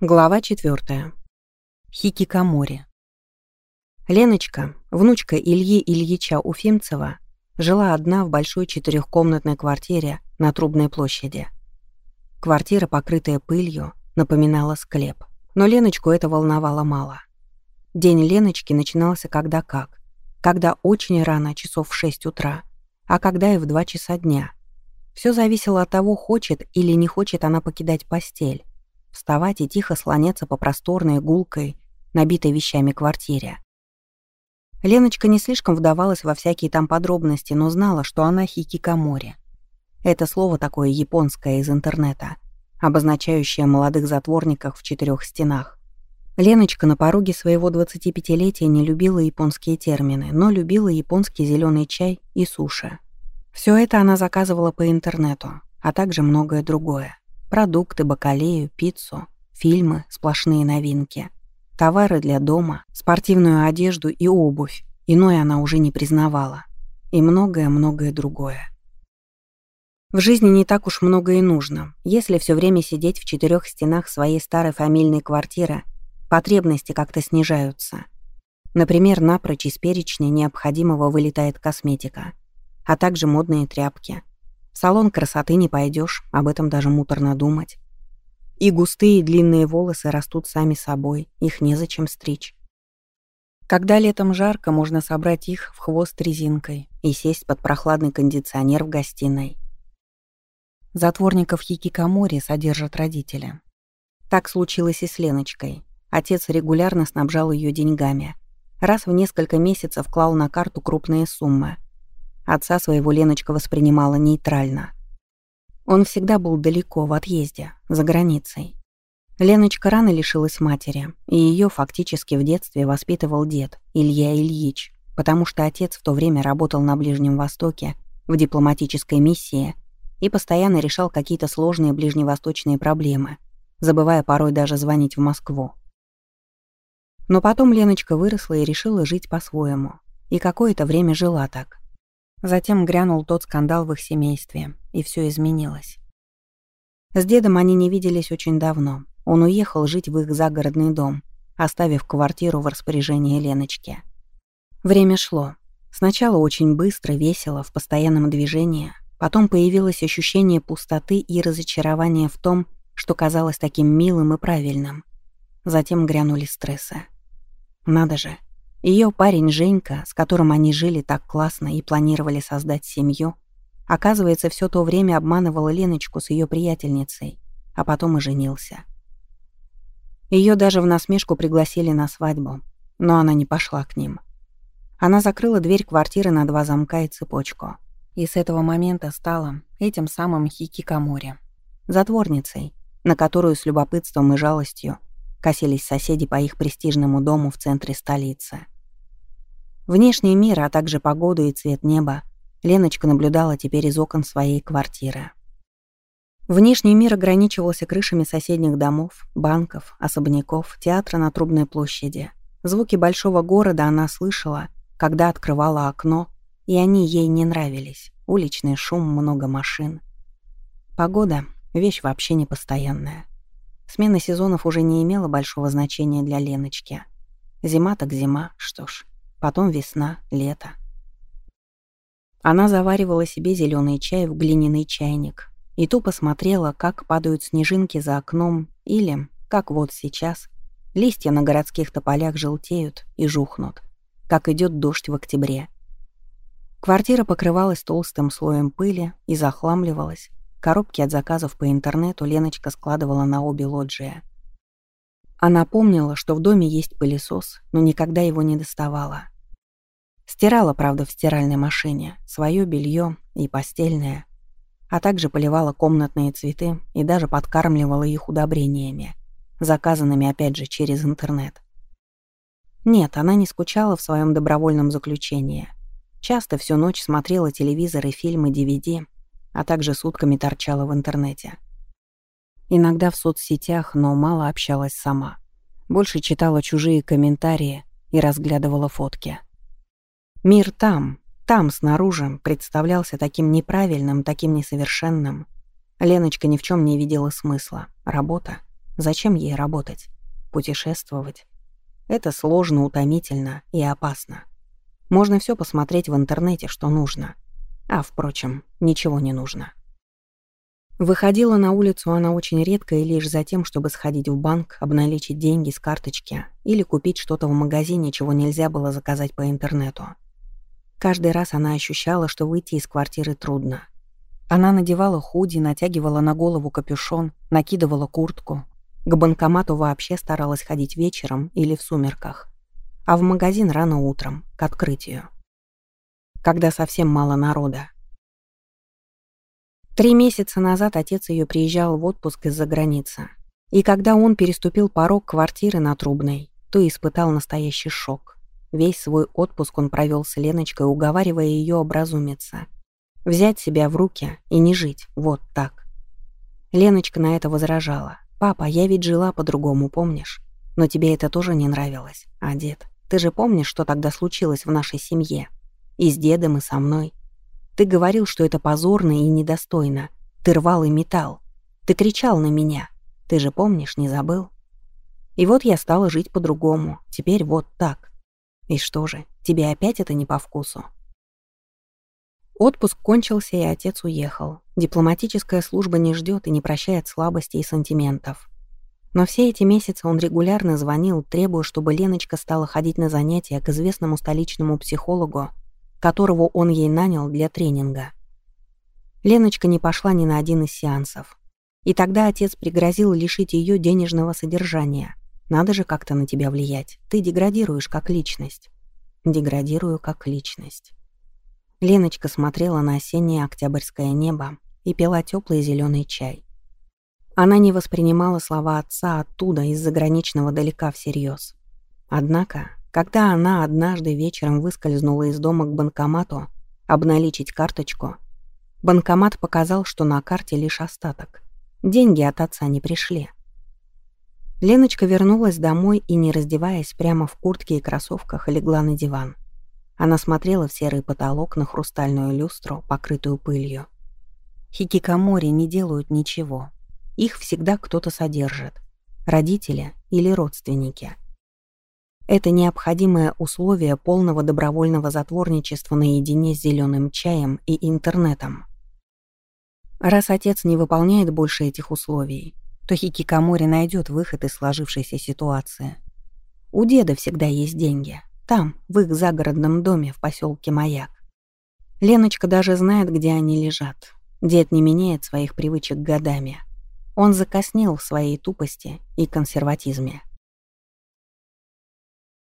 Глава 4. Хикикомори. Леночка, внучка Ильи Ильича Уфимцева, жила одна в большой четырехкомнатной квартире на Трубной площади. Квартира, покрытая пылью, напоминала склеп. Но Леночку это волновало мало. День Леночки начинался когда как. Когда очень рано, часов в 6 утра, а когда и в 2 часа дня. Все зависело от того, хочет или не хочет она покидать постель вставать и тихо слоняться по просторной, гулкой, набитой вещами квартире. Леночка не слишком вдавалась во всякие там подробности, но знала, что она хикикамори. Это слово такое японское из интернета, обозначающее молодых затворников в четырех стенах. Леночка на пороге своего 25-летия не любила японские термины, но любила японский зеленый чай и суши. Все это она заказывала по интернету, а также многое другое. Продукты, бакалею, пиццу, фильмы, сплошные новинки. Товары для дома, спортивную одежду и обувь. Иное она уже не признавала. И многое-многое другое. В жизни не так уж много и нужно. Если все время сидеть в четырех стенах своей старой фамильной квартиры, потребности как-то снижаются. Например, напрочь из перечня необходимого вылетает косметика, а также модные тряпки, салон красоты не пойдешь, об этом даже муторно думать. И густые длинные волосы растут сами собой, их незачем стричь. Когда летом жарко, можно собрать их в хвост резинкой и сесть под прохладный кондиционер в гостиной. Затворников Хикикамори содержат родители. Так случилось и с Леночкой. Отец регулярно снабжал ее деньгами. Раз в несколько месяцев клал на карту крупные суммы — Отца своего Леночка воспринимала нейтрально. Он всегда был далеко, в отъезде, за границей. Леночка рано лишилась матери, и ее фактически в детстве воспитывал дед, Илья Ильич, потому что отец в то время работал на Ближнем Востоке, в дипломатической миссии, и постоянно решал какие-то сложные ближневосточные проблемы, забывая порой даже звонить в Москву. Но потом Леночка выросла и решила жить по-своему. И какое-то время жила так. Затем грянул тот скандал в их семействе, и все изменилось. С дедом они не виделись очень давно. Он уехал жить в их загородный дом, оставив квартиру в распоряжении Леночки. Время шло. Сначала очень быстро, весело, в постоянном движении. Потом появилось ощущение пустоты и разочарования в том, что казалось таким милым и правильным. Затем грянули стрессы. Надо же, ее парень Женька, с которым они жили так классно и планировали создать семью, оказывается, все то время обманывал Леночку с ее приятельницей, а потом и женился. Ее даже в насмешку пригласили на свадьбу, но она не пошла к ним. Она закрыла дверь квартиры на два замка и цепочку. И с этого момента стала этим самым хикикамори, затворницей, на которую с любопытством и жалостью косились соседи по их престижному дому в центре столицы. Внешний мир, а также погоду и цвет неба Леночка наблюдала теперь из окон своей квартиры. Внешний мир ограничивался крышами соседних домов, банков, особняков, театра на Трубной площади. Звуки большого города она слышала, когда открывала окно, и они ей не нравились. Уличный шум, много машин. Погода — вещь вообще непостоянная. Смена сезонов уже не имела большого значения для Леночки. Зима так зима, что ж. Потом весна, лето. Она заваривала себе зеленый чай в глиняный чайник и тупо смотрела, как падают снежинки за окном или, как вот сейчас, листья на городских тополях желтеют и жухнут, как идет дождь в октябре. Квартира покрывалась толстым слоем пыли и захламливалась, Коробки от заказов по интернету Леночка складывала на обе лоджии. Она помнила, что в доме есть пылесос, но никогда его не доставала. Стирала, правда, в стиральной машине, свое белье и постельное, а также поливала комнатные цветы и даже подкармливала их удобрениями, заказанными опять же через интернет. Нет, она не скучала в своем добровольном заключении. Часто всю ночь смотрела телевизор и фильмы DVD, а также сутками торчала в интернете. Иногда в соцсетях, но мало общалась сама. Больше читала чужие комментарии и разглядывала фотки. Мир там, там, снаружи, представлялся таким неправильным, таким несовершенным. Леночка ни в чем не видела смысла. Работа. Зачем ей работать? Путешествовать? Это сложно, утомительно и опасно. Можно все посмотреть в интернете, что нужно. А, впрочем, ничего не нужно. Выходила на улицу она очень редко и лишь за тем, чтобы сходить в банк, обналичить деньги с карточки или купить что-то в магазине, чего нельзя было заказать по интернету. Каждый раз она ощущала, что выйти из квартиры трудно. Она надевала худи, натягивала на голову капюшон, накидывала куртку. К банкомату вообще старалась ходить вечером или в сумерках. А в магазин рано утром, к открытию. Когда совсем мало народа. Три месяца назад отец ее приезжал в отпуск из-за границы. И когда он переступил порог квартиры на Трубной, то испытал настоящий шок. Весь свой отпуск он провел с Леночкой, уговаривая ее образумиться. Взять себя в руки и не жить вот так. Леночка на это возражала. «Папа, я ведь жила по-другому, помнишь? Но тебе это тоже не нравилось. А дед, ты же помнишь, что тогда случилось в нашей семье? И с дедом, и со мной. Ты говорил, что это позорно и недостойно. Ты рвал и метал. Ты кричал на меня. Ты же помнишь, не забыл? И вот я стала жить по-другому. Теперь вот так. И что же, тебе опять это не по вкусу? Отпуск кончился, и отец уехал. Дипломатическая служба не ждет и не прощает слабостей и сантиментов. Но все эти месяцы он регулярно звонил, требуя, чтобы Леночка стала ходить на занятия к известному столичному психологу которого он ей нанял для тренинга. Леночка не пошла ни на один из сеансов. И тогда отец пригрозил лишить ее денежного содержания. Надо же как-то на тебя влиять. Ты деградируешь как личность. Деградирую как личность. Леночка смотрела на осеннее октябрьское небо и пила теплый зеленый чай. Она не воспринимала слова отца оттуда, из заграничного далека всерьез. Однако когда она однажды вечером выскользнула из дома к банкомату, обналичить карточку, банкомат показал, что на карте лишь остаток. Деньги от отца не пришли. Леночка вернулась домой и, не раздеваясь, прямо в куртке и кроссовках легла на диван. Она смотрела в серый потолок на хрустальную люстру, покрытую пылью. Хикикамори не делают ничего. Их всегда кто-то содержит. Родители или родственники — это необходимое условие полного добровольного затворничества наедине с зеленым чаем и интернетом. Раз отец не выполняет больше этих условий, то Хикикамори найдет выход из сложившейся ситуации. У деда всегда есть деньги. Там, в их загородном доме в поселке Маяк. Леночка даже знает, где они лежат. Дед не меняет своих привычек годами. Он закоснел в своей тупости и консерватизме.